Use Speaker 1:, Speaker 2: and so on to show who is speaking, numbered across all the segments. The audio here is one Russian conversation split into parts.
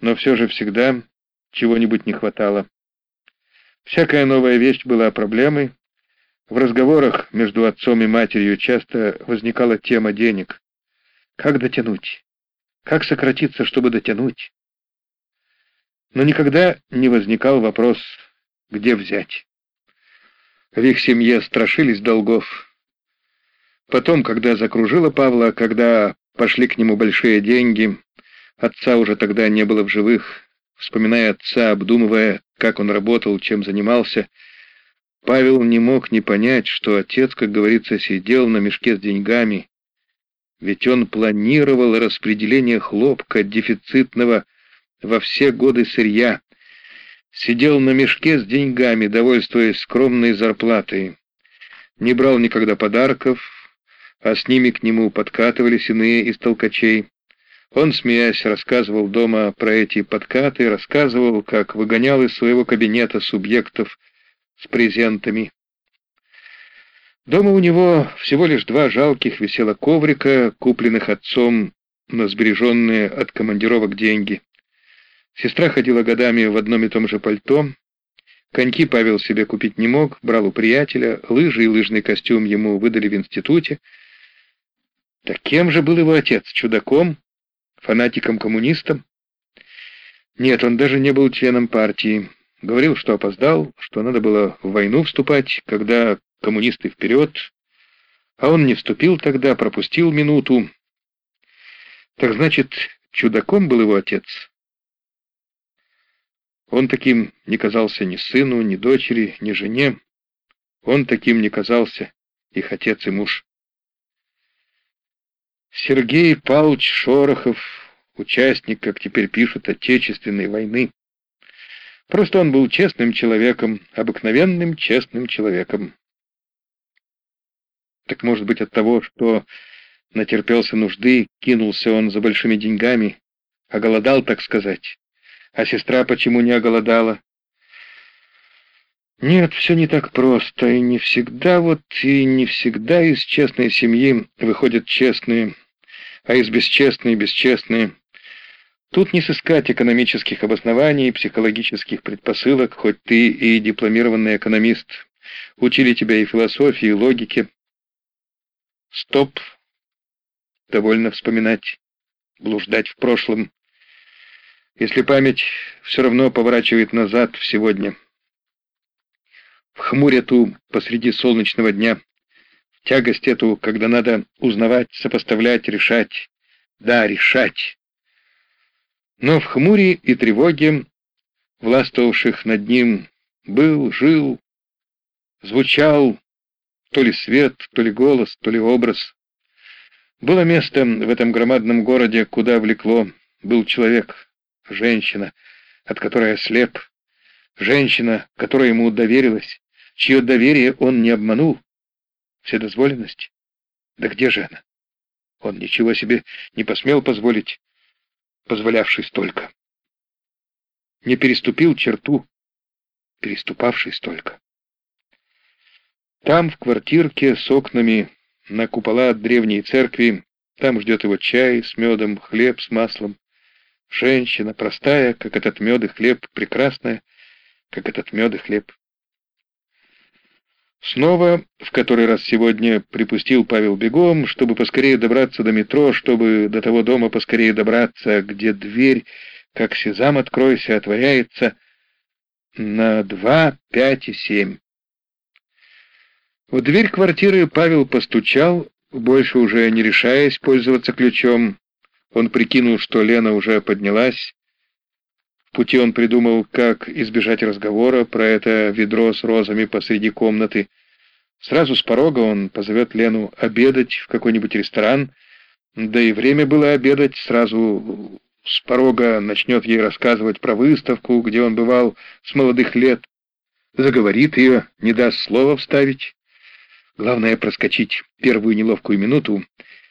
Speaker 1: но все же всегда чего-нибудь не хватало. Всякая новая вещь была проблемой. В разговорах между отцом и матерью часто возникала тема денег. Как дотянуть? Как сократиться, чтобы дотянуть? Но никогда не возникал вопрос, где взять. В их семье страшились долгов. Потом, когда закружила Павла, когда пошли к нему большие деньги, отца уже тогда не было в живых, вспоминая отца, обдумывая, как он работал, чем занимался, Павел не мог не понять, что отец, как говорится, сидел на мешке с деньгами, ведь он планировал распределение хлопка дефицитного во все годы сырья, сидел на мешке с деньгами, довольствуясь скромной зарплатой, не брал никогда подарков, а с ними к нему подкатывались иные из толкачей. Он, смеясь, рассказывал дома про эти подкаты, рассказывал, как выгонял из своего кабинета субъектов с презентами. Дома у него всего лишь два жалких висела коврика, купленных отцом на сбереженные от командировок деньги. Сестра ходила годами в одном и том же пальто. Коньки Павел себе купить не мог, брал у приятеля, лыжи и лыжный костюм ему выдали в институте. Так кем же был его отец? Чудаком? Фанатиком-коммунистом? Нет, он даже не был членом партии. Говорил, что опоздал, что надо было в войну вступать, когда коммунисты вперед, а он не вступил тогда, пропустил минуту. Так значит, чудаком был его отец? Он таким не казался ни сыну, ни дочери, ни жене. Он таким не казался их отец и муж. Сергей Павлович Шорохов, участник, как теперь пишут, Отечественной войны. Просто он был честным человеком, обыкновенным честным человеком. Так может быть от того, что натерпелся нужды, кинулся он за большими деньгами, оголодал, так сказать. А сестра почему не оголодала? Нет, все не так просто, и не всегда вот, и не всегда из честной семьи выходят честные, а из бесчестной бесчестные. Тут не сыскать экономических обоснований, психологических предпосылок, хоть ты и дипломированный экономист. Учили тебя и философии, и логике. Стоп. Довольно вспоминать, блуждать в прошлом. Если память все равно поворачивает назад в сегодня. В хмурь посреди солнечного дня, тягость эту, когда надо узнавать, сопоставлять, решать. Да, решать. Но в хмуре и тревоге, властвовавших над ним, был, жил, звучал то ли свет, то ли голос, то ли образ. Было место в этом громадном городе, куда влекло, был человек, женщина, от которой ослеп, женщина, которая ему доверилась, чье доверие он не обманул. Вседозволенность? Да где же она? Он ничего себе не посмел позволить, позволявший столько. Не переступил черту, переступавший столько. Там, в квартирке с окнами на купола древней церкви, там ждет его чай с медом, хлеб с маслом. Женщина, простая, как этот мед и хлеб, прекрасная, как этот мед и хлеб. Снова, в который раз сегодня припустил Павел бегом, чтобы поскорее добраться до метро, чтобы до того дома поскорее добраться, где дверь, как сезам откройся, отворяется на два, пять и семь. В дверь квартиры Павел постучал, больше уже не решаясь пользоваться ключом. Он прикинул, что Лена уже поднялась. Пути он придумал, как избежать разговора про это ведро с розами посреди комнаты. Сразу с порога он позовет Лену обедать в какой-нибудь ресторан, да и время было обедать, сразу с порога начнет ей рассказывать про выставку, где он бывал с молодых лет, заговорит ее, не даст слова вставить. Главное проскочить первую неловкую минуту,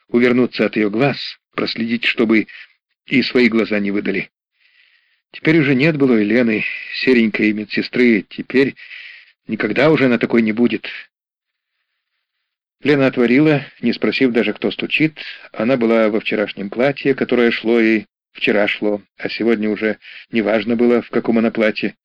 Speaker 1: увернуться от ее глаз, проследить, чтобы и свои глаза не выдали. Теперь уже нет было Елены, серенькой медсестры, теперь никогда уже на такой не будет. Лена отворила, не спросив даже, кто стучит. Она была во вчерашнем платье, которое шло ей Вчера шло, а сегодня уже неважно было, в каком оно платье.